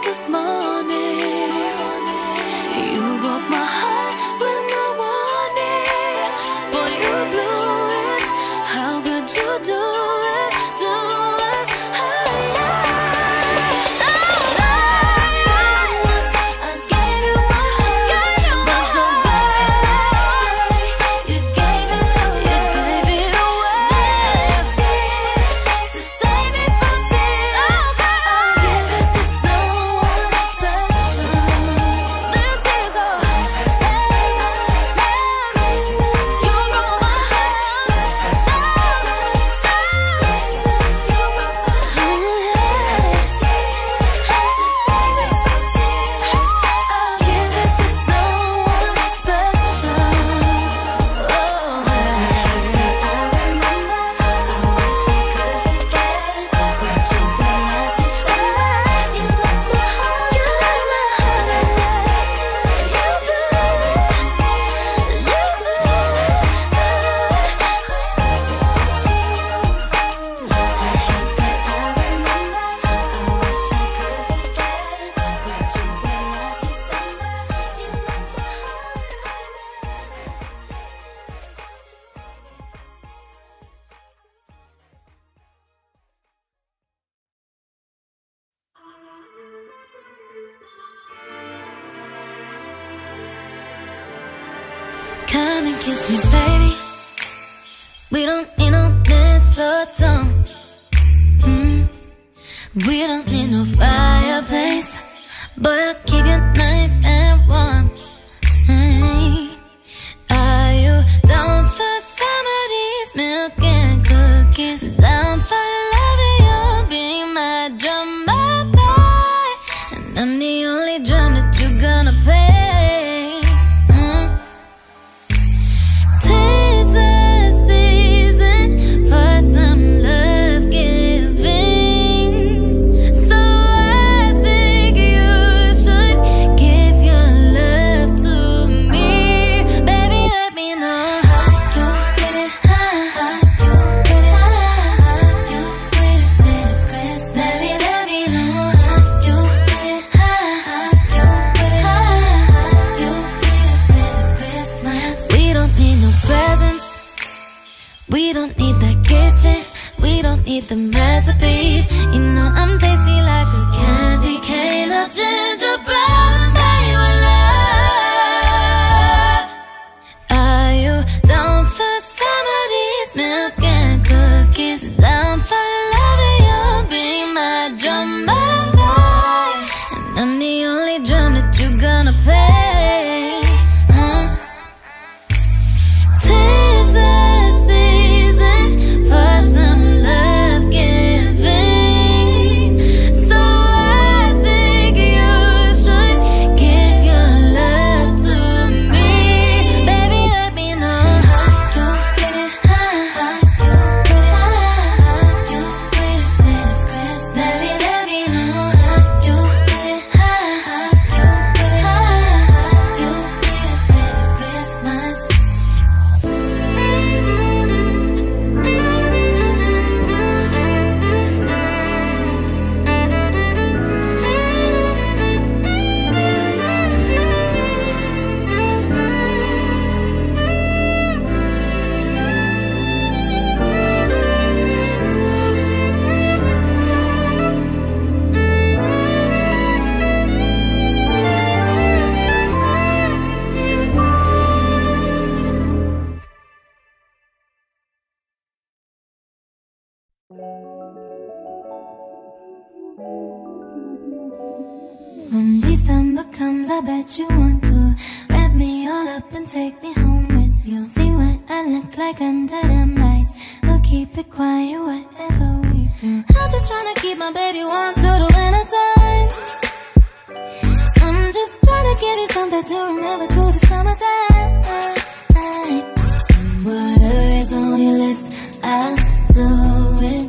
Christmas morning. Take me home with you. See what I look like under them lights. We'll keep it quiet, whatever we do. I'm just trying to keep my baby warm till the winter time. I'm just trying to give you something to remember to the summertime. Whatever is on your list, I'll do it.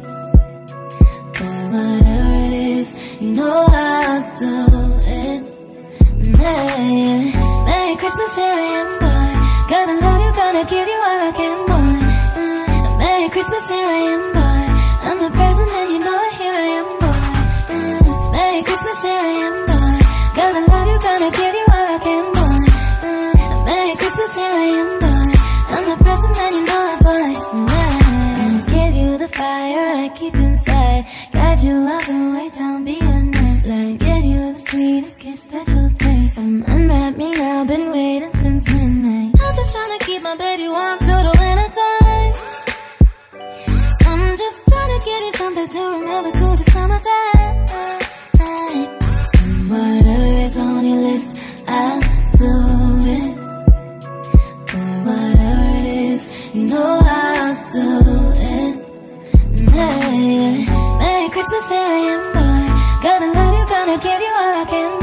But whatever it is, you know I'll do it. Yeah, yeah. Merry Christmas, here I am. Gonna love you, gonna give you all I can, boy. Uh, Merry Christmas, here I am, boy. I'm the present and you know it, here I am, boy. Uh, Merry Christmas, here I am, boy. Gonna love you, gonna give you all I can, boy. Uh, Merry Christmas, here I am, boy. I'm the present and you know it, boy. Yeah. Give you the fire I keep inside. Guide you all the way down, be a nightlight. Give you the sweetest kiss that you'll taste. Um, unwrap me now, been waiting since my baby one cuddle at a time. I'm just trying to get you something to remember through the summertime. And whatever is on your list, I'll do it. But whatever it is, you know I'll do it. Hey, Merry Christmas, here I am, boy. Gonna love you, gonna give you all I can.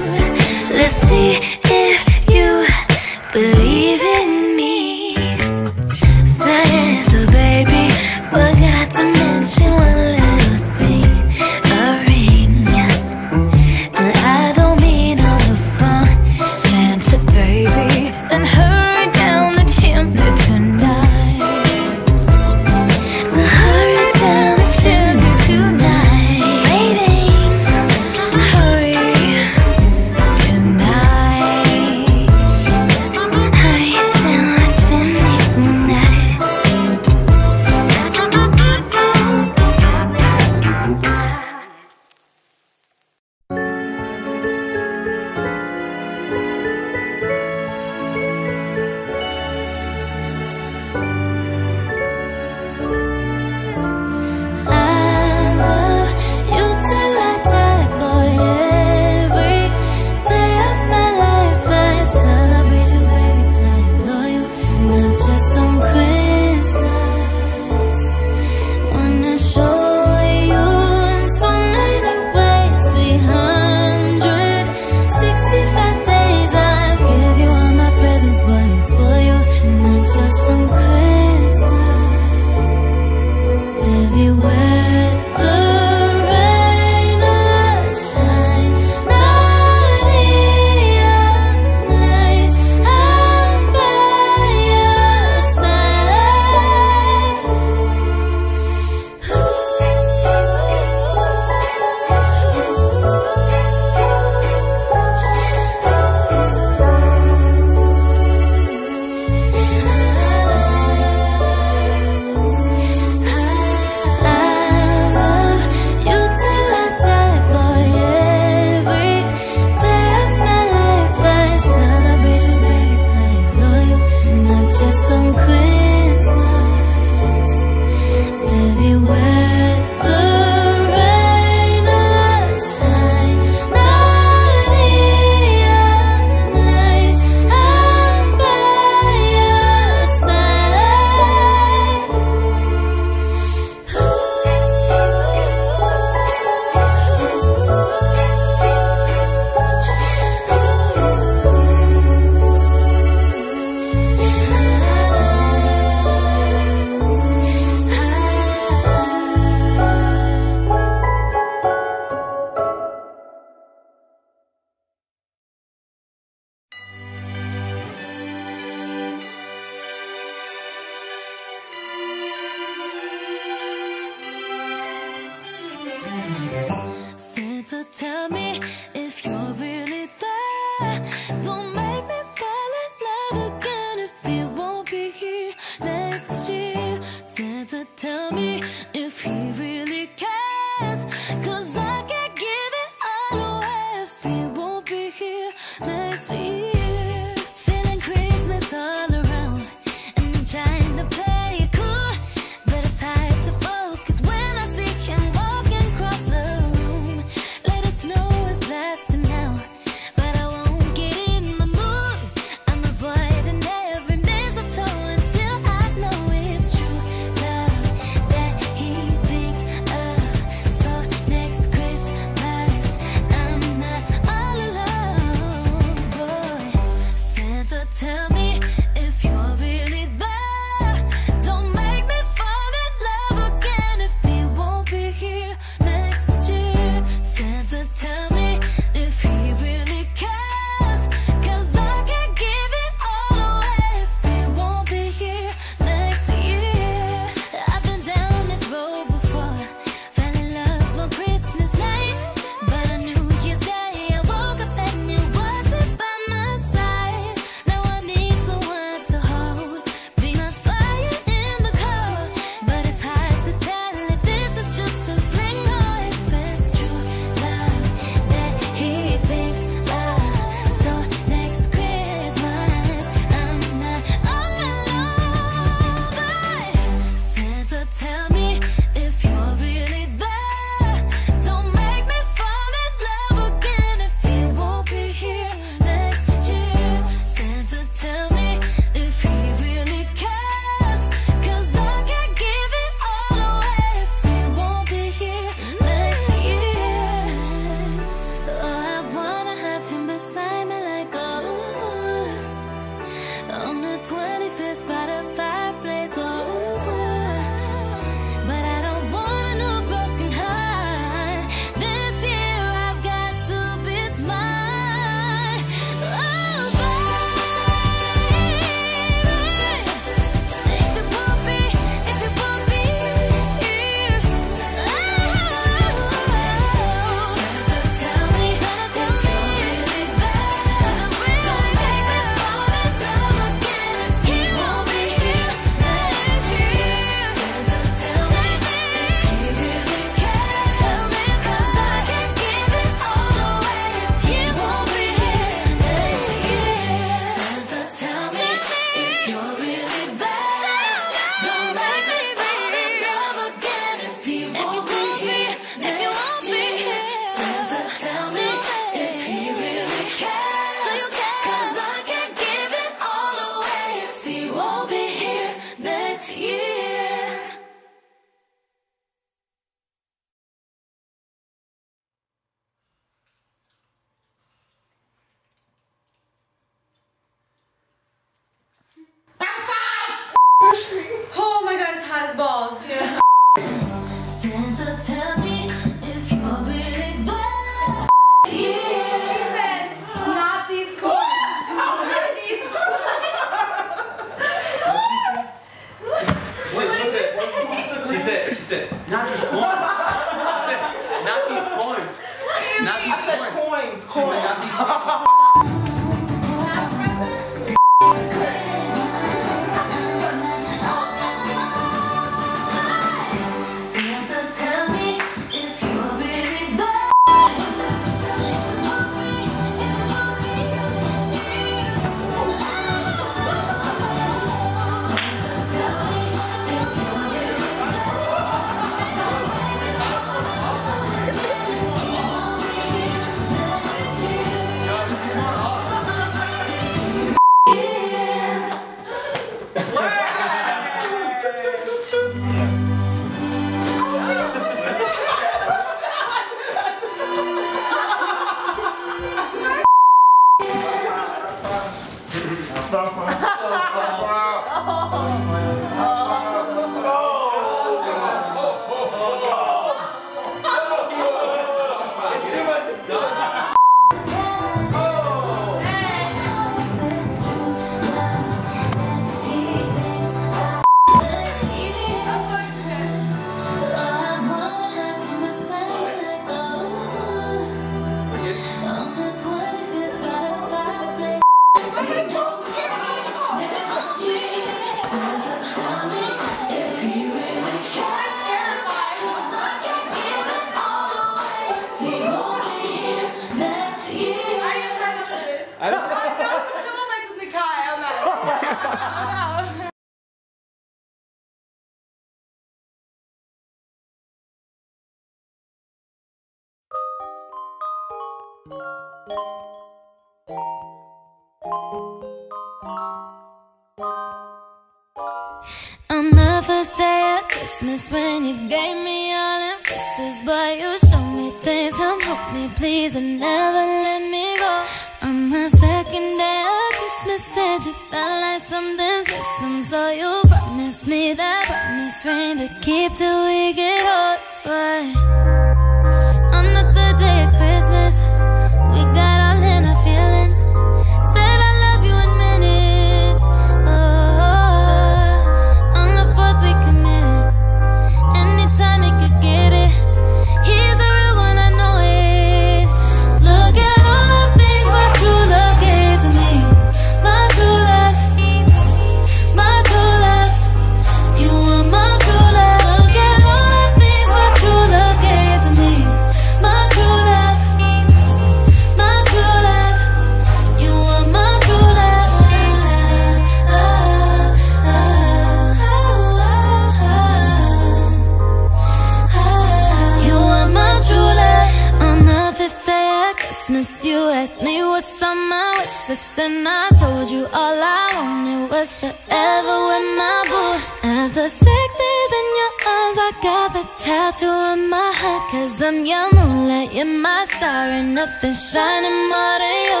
nothing shining more than you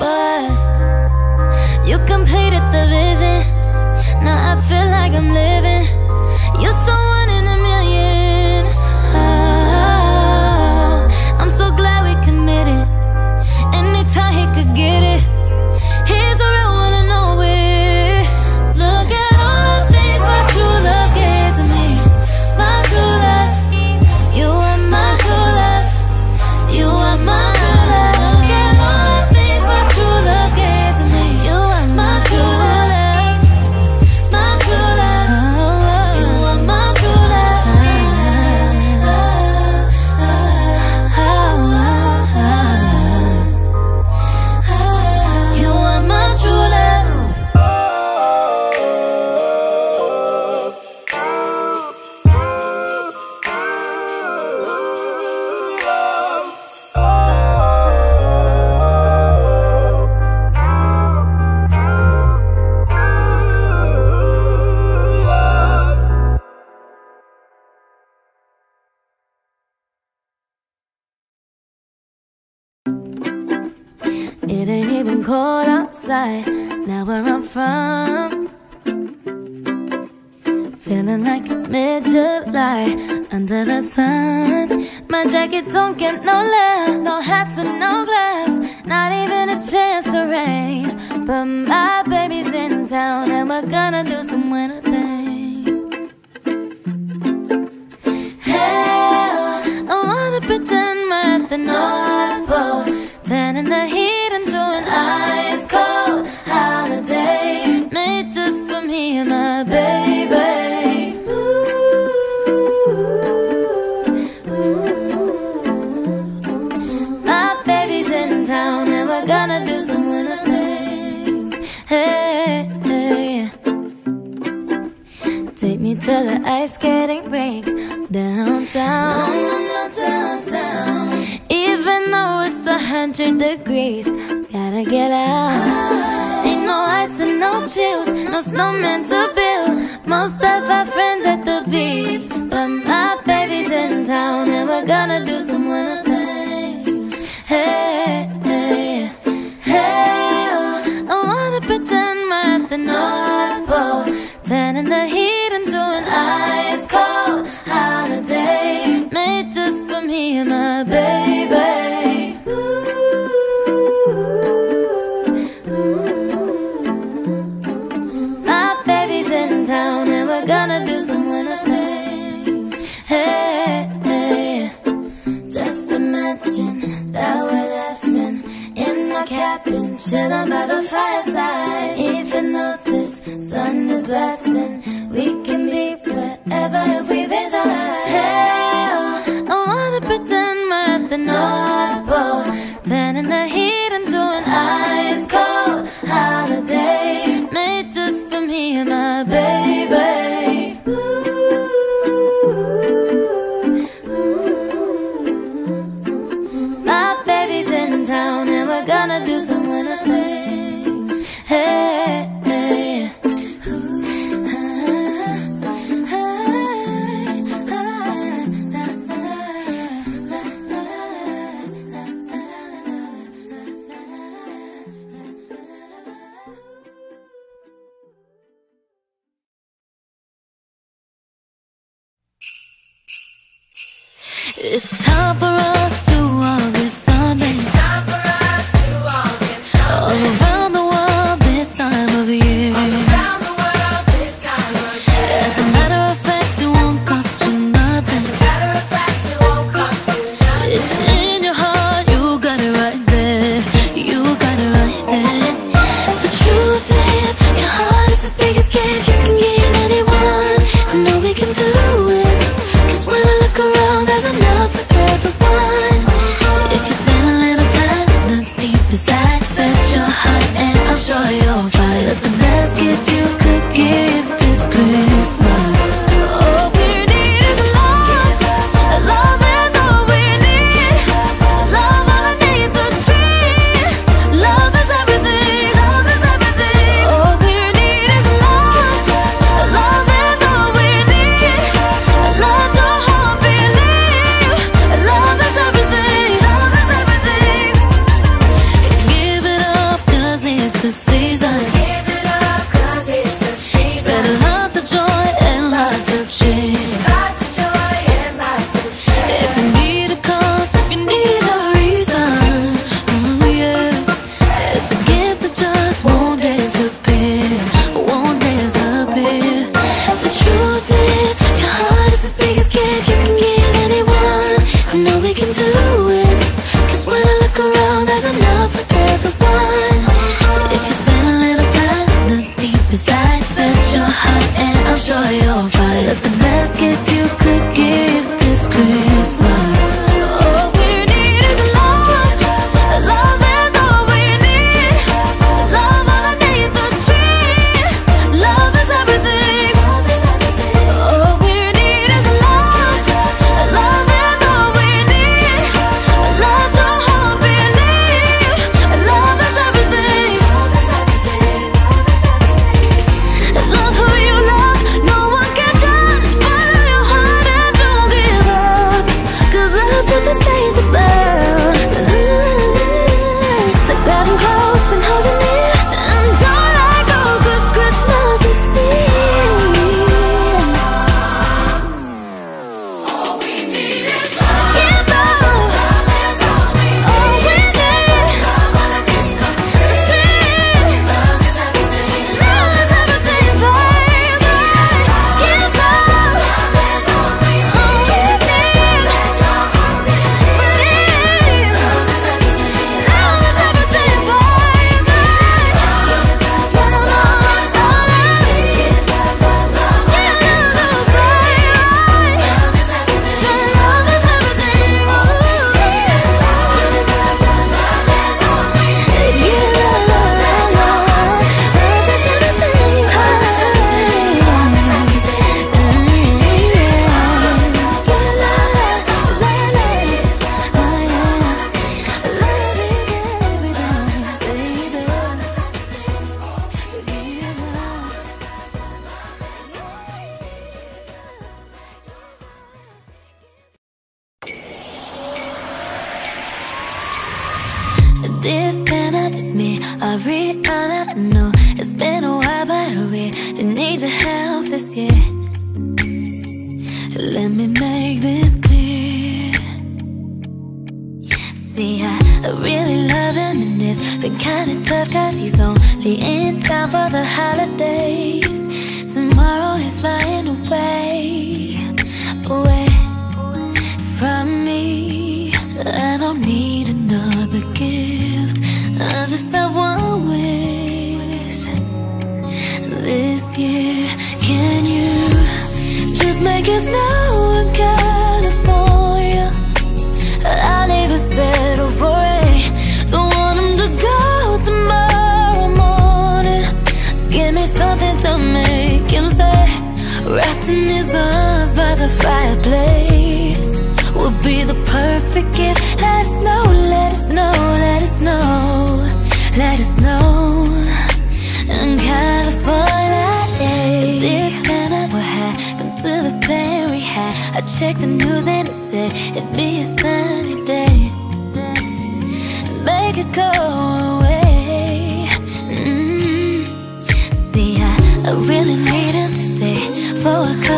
But you completed the vision. Now I feel like I'm living. You're so cold outside, now where I'm from. Feeling like it's mid-July, under the sun. My jacket don't get no love, no hats and no gloves. Not even a chance to rain. But my baby's in town and we're gonna do some winter things. Hell, I wanna pretend we're at the north Till the ice skating break downtown. Downtown. Even though it's a hundred degrees, gotta get out. Ain't no ice and no chills, no snowman to build. Most of our friends at the beach, but my baby's in town and we're gonna do some winter things. Hey, hey, hey, oh. I wanna pretend we're at the North Pole, tan in the heat. chilling by the fireside. Even though this sun is blasting, we can be whatever if we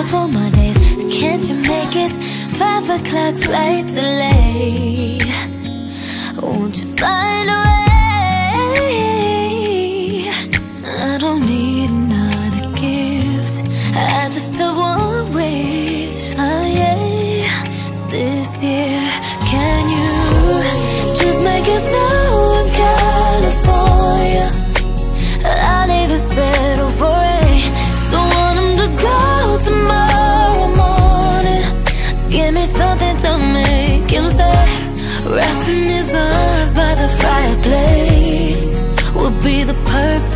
up all my days Can't you make it? Five o'clock flight delay Won't you find a way?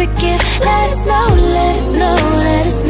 forgive. Let us know, let us know, let us know.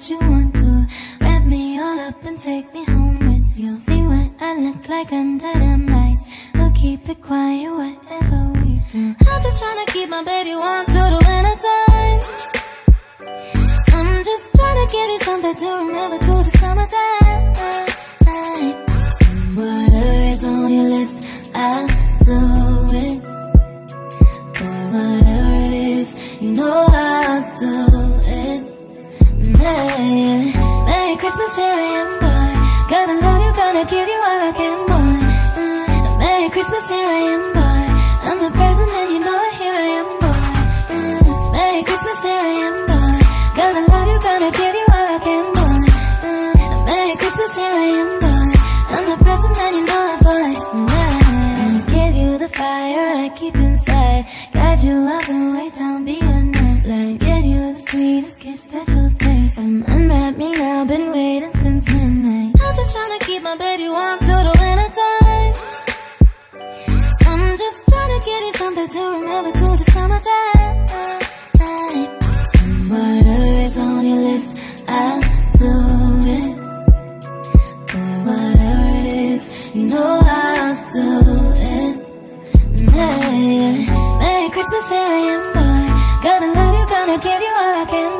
bet you want to wrap me all up and take me home with you. See what I look like under them lights. We'll keep it quiet, whatever we do. I'm just trying to keep my baby warm through the winter time. I'm just trying to give you something to remember till the summertime. Whatever is on your list, I'll do it. Boy, whatever it is, you know I'll do it yeah. Merry Christmas, here I am, boy. Gonna love you, gonna give you all I can, boy. Uh, Merry Christmas, here I am, boy. I'm a present and you know it, here I am, boy. Uh, Merry Christmas, here I am, boy. Gonna love you, gonna give you all I can, boy. Uh, Merry Christmas, here I am, boy. I'm a present and you know it, boy. I give you the fire I keep inside. Guide you up and way down, be a nightlight. Give you the sweetest special taste. I'm unwrapping now, been waiting since midnight. I'm just trying to keep my baby warm through the winter time. I'm just trying to get you something to remember till the summertime. Whatever is on your list, I'll do it. Or whatever it is, you know I'll do it. Merry, Merry Christmas, here I am, boy. Gonna love you, gonna give you all I can.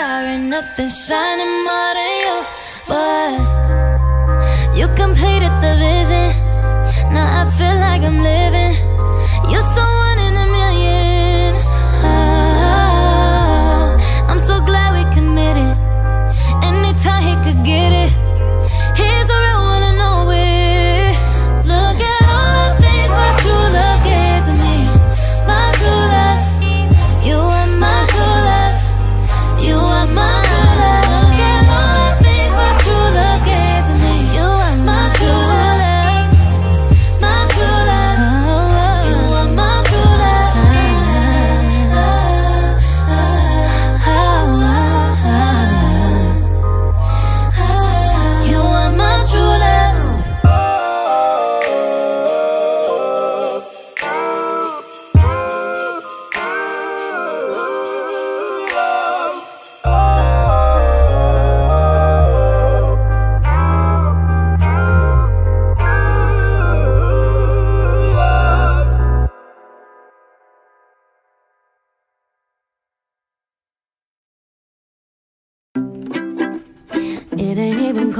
staring up and shining more than you. But you completed the vision. Now I feel like I'm living. You're so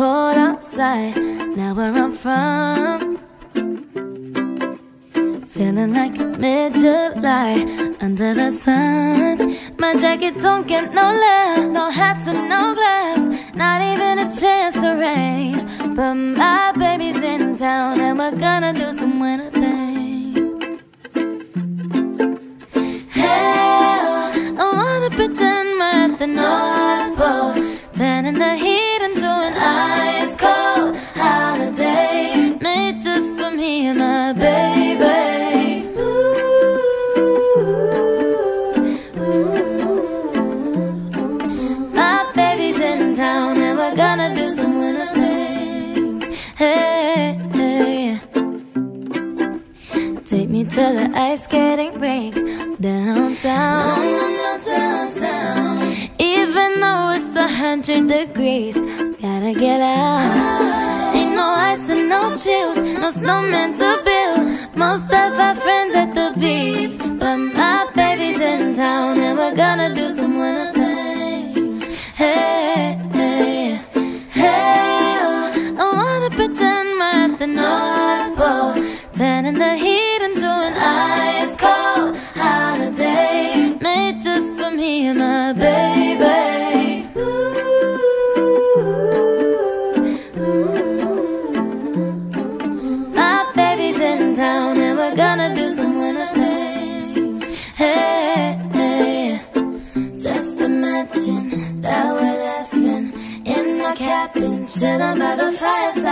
cold outside, now where I'm from. Feeling like it's mid-July, under the sun. My jacket don't get no love, no hats and no gloves. Not even a chance to rain. But my baby's in town and we're gonna do some winter things. Hell, I wanna pretend we're at the north Till the ice skating rink downtown. downtown. Even though it's a hundred degrees, gotta get out. Ain't no ice and no chills, no snowman to build. Most of our friends at the beach, but my baby's in town and we're gonna do some winter things. Hey, hey, hey. Sitting by the fireside.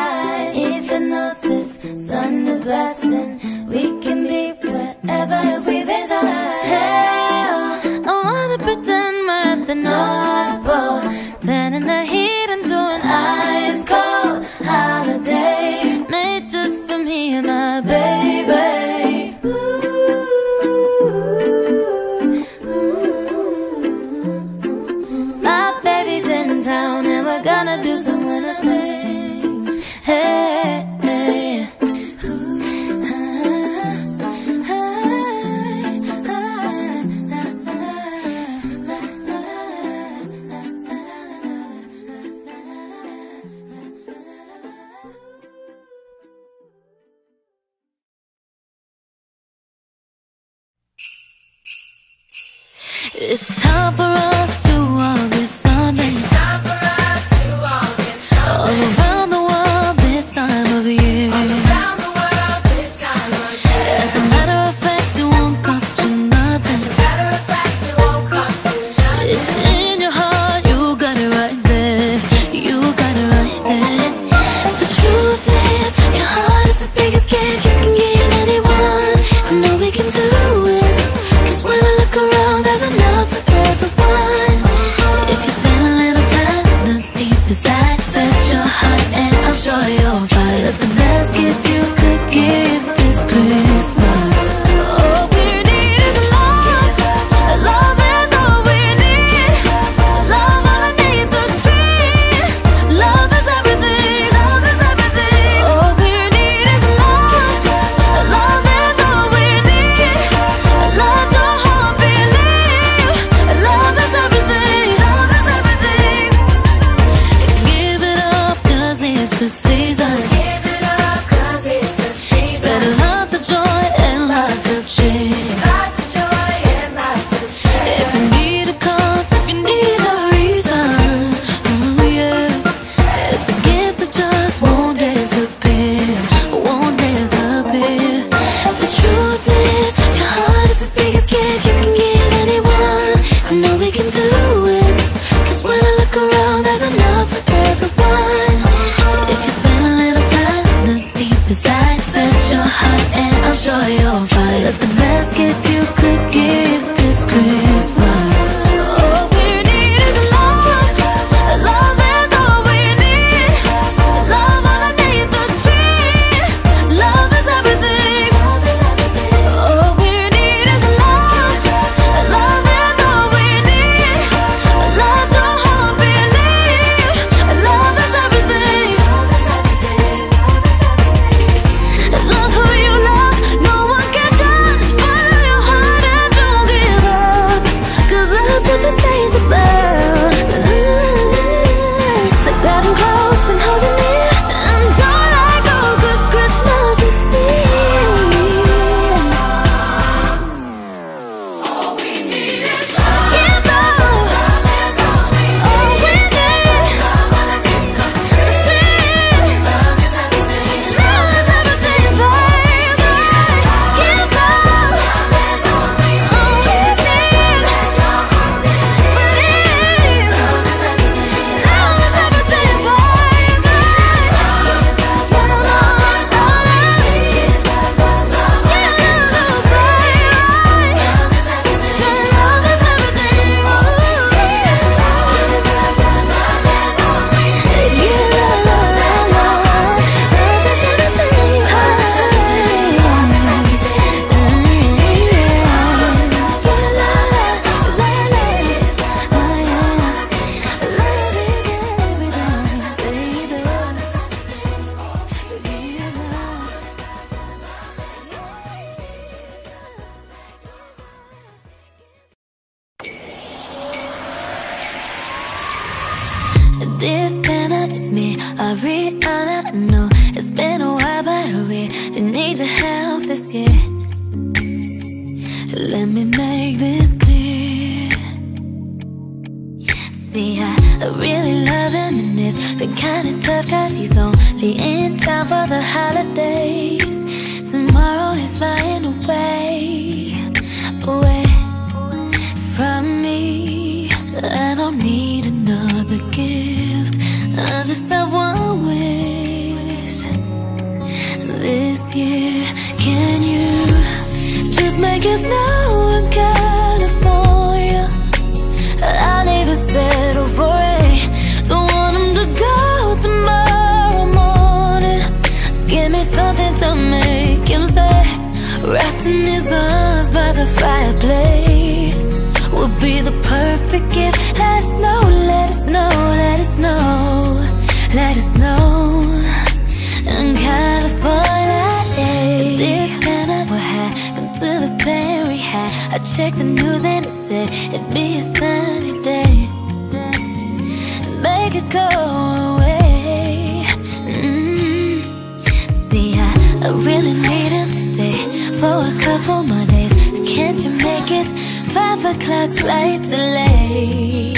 couple more days Can't you make it? Five o'clock light delay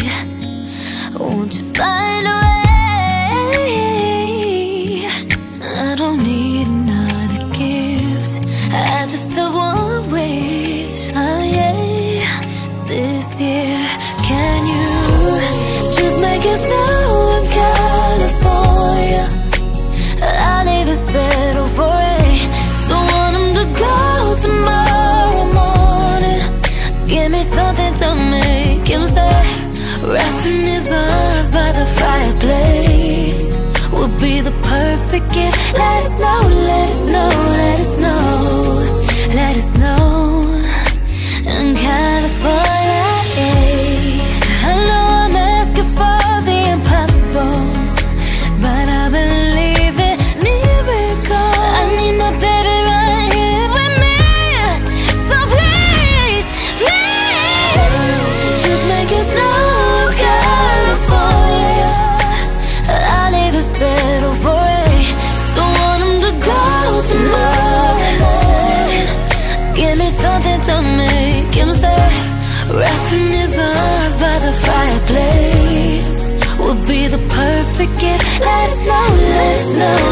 Won't you find a way? forgive. Let us know. let it flow, let it flow